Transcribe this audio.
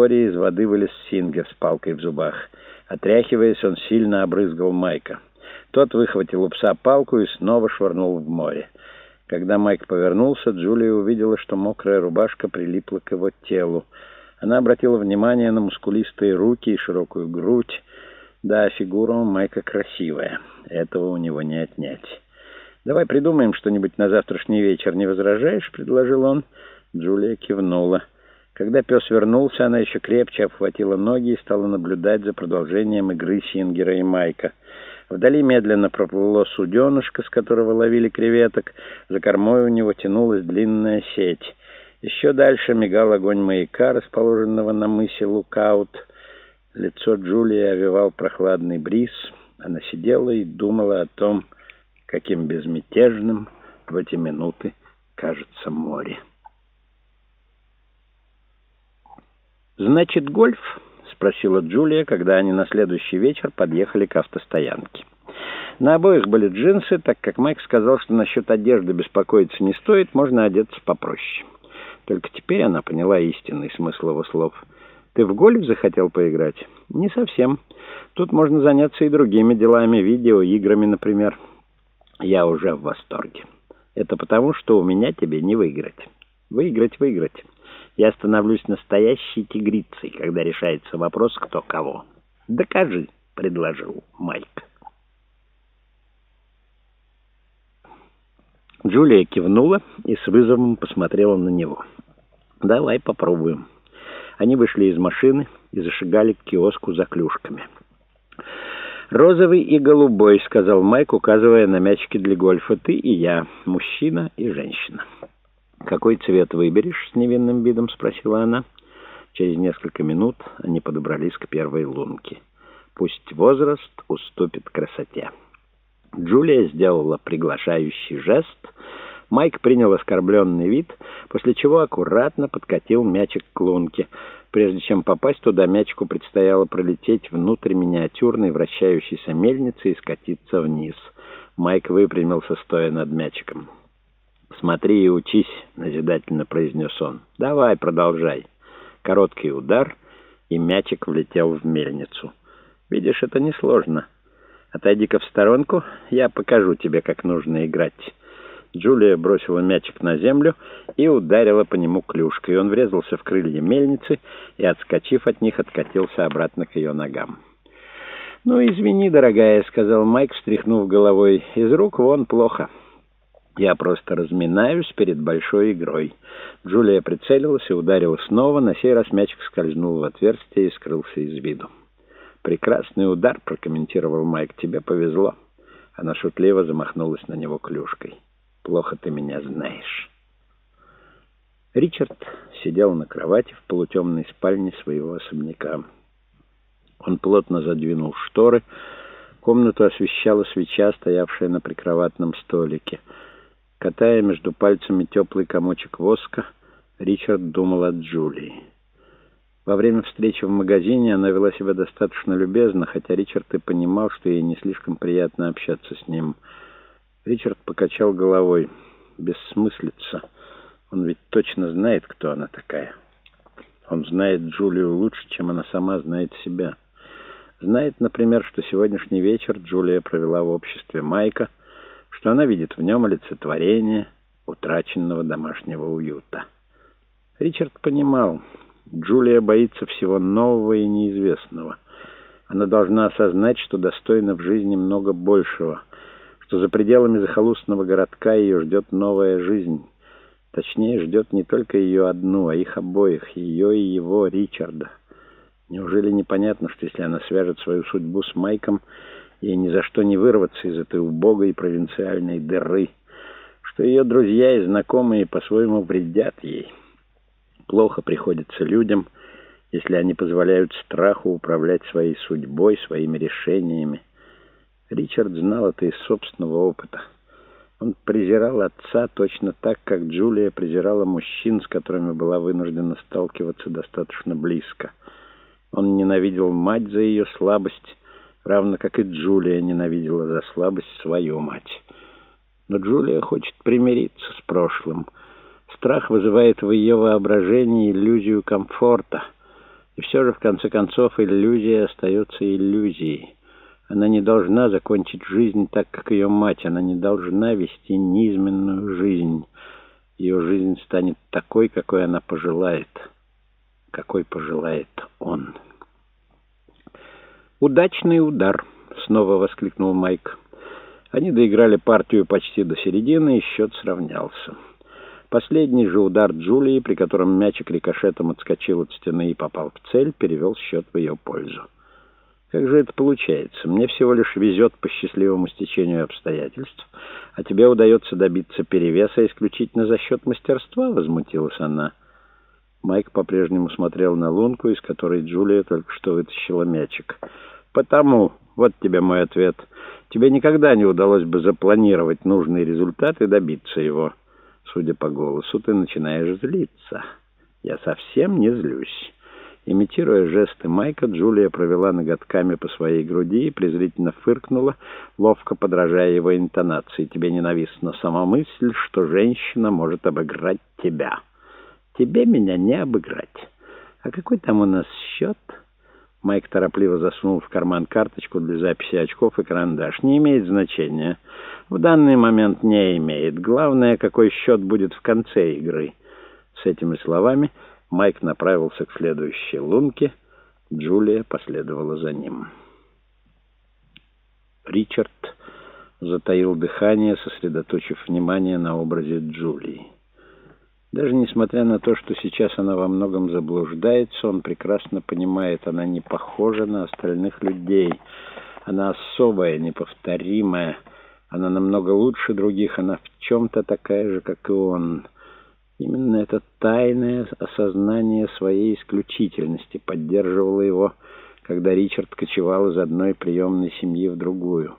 Вскоре из воды вылез Сингер с палкой в зубах. Отряхиваясь, он сильно обрызгал Майка. Тот выхватил у пса палку и снова швырнул в море. Когда Майк повернулся, Джулия увидела, что мокрая рубашка прилипла к его телу. Она обратила внимание на мускулистые руки и широкую грудь. Да, фигура у Майка красивая. Этого у него не отнять. «Давай придумаем что-нибудь на завтрашний вечер, не возражаешь?» — предложил он. Джулия кивнула. Когда пес вернулся, она еще крепче обхватила ноги и стала наблюдать за продолжением игры Сингера и Майка. Вдали медленно проплыло суденышко, с которого ловили креветок. За кормой у него тянулась длинная сеть. Еще дальше мигал огонь маяка, расположенного на мысе Лукаут. Лицо Джулии овивал прохладный бриз. Она сидела и думала о том, каким безмятежным в эти минуты кажется море. «Значит, гольф?» спросила Джулия, когда они на следующий вечер подъехали к автостоянке. На обоих были джинсы, так как Майк сказал, что насчет одежды беспокоиться не стоит, можно одеться попроще. Только теперь она поняла истинный смысл его слов. «Ты в гольф захотел поиграть?» «Не совсем. Тут можно заняться и другими делами, видеоиграми, например». «Я уже в восторге. Это потому, что у меня тебе не выиграть». «Выиграть, выиграть». Я становлюсь настоящей тигрицей, когда решается вопрос, кто кого. «Докажи», — предложил Майк. Джулия кивнула и с вызовом посмотрела на него. «Давай попробуем». Они вышли из машины и зашагали к киоску за клюшками. «Розовый и голубой», — сказал Майк, указывая на мячики для гольфа. «Ты и я, мужчина и женщина». «Какой цвет выберешь?» — с невинным видом спросила она. Через несколько минут они подобрались к первой лунке. Пусть возраст уступит красоте. Джулия сделала приглашающий жест. Майк принял оскорбленный вид, после чего аккуратно подкатил мячик к лунке. Прежде чем попасть туда, мячику предстояло пролететь внутрь миниатюрной вращающейся мельницы и скатиться вниз. Майк выпрямился, стоя над мячиком. «Смотри и учись», — назидательно произнес он. «Давай, продолжай». Короткий удар, и мячик влетел в мельницу. «Видишь, это несложно. Отойди-ка в сторонку, я покажу тебе, как нужно играть». Джулия бросила мячик на землю и ударила по нему клюшкой. Он врезался в крылья мельницы и, отскочив от них, откатился обратно к ее ногам. «Ну, извини, дорогая», — сказал Майк, встряхнув головой. «Из рук вон плохо». Я просто разминаюсь перед большой игрой. Джулия прицелилась и ударила снова. На сей раз мячик скользнул в отверстие и скрылся из виду. «Прекрасный удар», — прокомментировал Майк. «Тебе повезло». Она шутливо замахнулась на него клюшкой. «Плохо ты меня знаешь». Ричард сидел на кровати в полутемной спальне своего особняка. Он плотно задвинул шторы. Комнату освещала свеча, стоявшая на прикроватном столике — Катая между пальцами теплый комочек воска, Ричард думал о Джулии. Во время встречи в магазине она вела себя достаточно любезно, хотя Ричард и понимал, что ей не слишком приятно общаться с ним. Ричард покачал головой. Бессмыслица. Он ведь точно знает, кто она такая. Он знает Джулию лучше, чем она сама знает себя. Знает, например, что сегодняшний вечер Джулия провела в обществе Майка — что она видит в нем олицетворение утраченного домашнего уюта. Ричард понимал, Джулия боится всего нового и неизвестного. Она должна осознать, что достойна в жизни много большего, что за пределами захолустного городка ее ждет новая жизнь. Точнее, ждет не только ее одну, а их обоих, ее и его, Ричарда. Неужели непонятно, что если она свяжет свою судьбу с Майком, Ей ни за что не вырваться из этой убогой провинциальной дыры, что ее друзья и знакомые по-своему вредят ей. Плохо приходится людям, если они позволяют страху управлять своей судьбой, своими решениями. Ричард знал это из собственного опыта. Он презирал отца точно так, как Джулия презирала мужчин, с которыми была вынуждена сталкиваться достаточно близко. Он ненавидел мать за ее слабость, равно как и Джулия ненавидела за слабость свою мать. Но Джулия хочет примириться с прошлым. Страх вызывает в ее воображении иллюзию комфорта, И все же, в конце концов, иллюзия остается иллюзией. Она не должна закончить жизнь так, как ее мать. Она не должна вести низменную жизнь. Ее жизнь станет такой, какой она пожелает. Какой пожелает он. «Удачный удар!» — снова воскликнул Майк. Они доиграли партию почти до середины, и счет сравнялся. Последний же удар Джулии, при котором мячик рикошетом отскочил от стены и попал в цель, перевел счет в ее пользу. Как же это получается? Мне всего лишь везет по счастливому стечению обстоятельств, а тебе удается добиться перевеса исключительно за счет мастерства, — возмутилась она. Майк по-прежнему смотрел на лунку, из которой Джулия только что вытащила мячик. «Потому, вот тебе мой ответ, тебе никогда не удалось бы запланировать нужный результат и добиться его. Судя по голосу, ты начинаешь злиться. Я совсем не злюсь». Имитируя жесты Майка, Джулия провела ноготками по своей груди и презрительно фыркнула, ловко подражая его интонации. «Тебе ненавистна сама мысль, что женщина может обыграть тебя. Тебе меня не обыграть. А какой там у нас счет?» Майк торопливо засунул в карман карточку для записи очков и карандаш. «Не имеет значения. В данный момент не имеет. Главное, какой счет будет в конце игры». С этими словами... Майк направился к следующей лунке. Джулия последовала за ним. Ричард затаил дыхание, сосредоточив внимание на образе Джулии. Даже несмотря на то, что сейчас она во многом заблуждается, он прекрасно понимает, она не похожа на остальных людей. Она особая, неповторимая. Она намного лучше других. Она в чем-то такая же, как и он. Именно это тайное осознание своей исключительности поддерживало его, когда Ричард кочевал из одной приемной семьи в другую.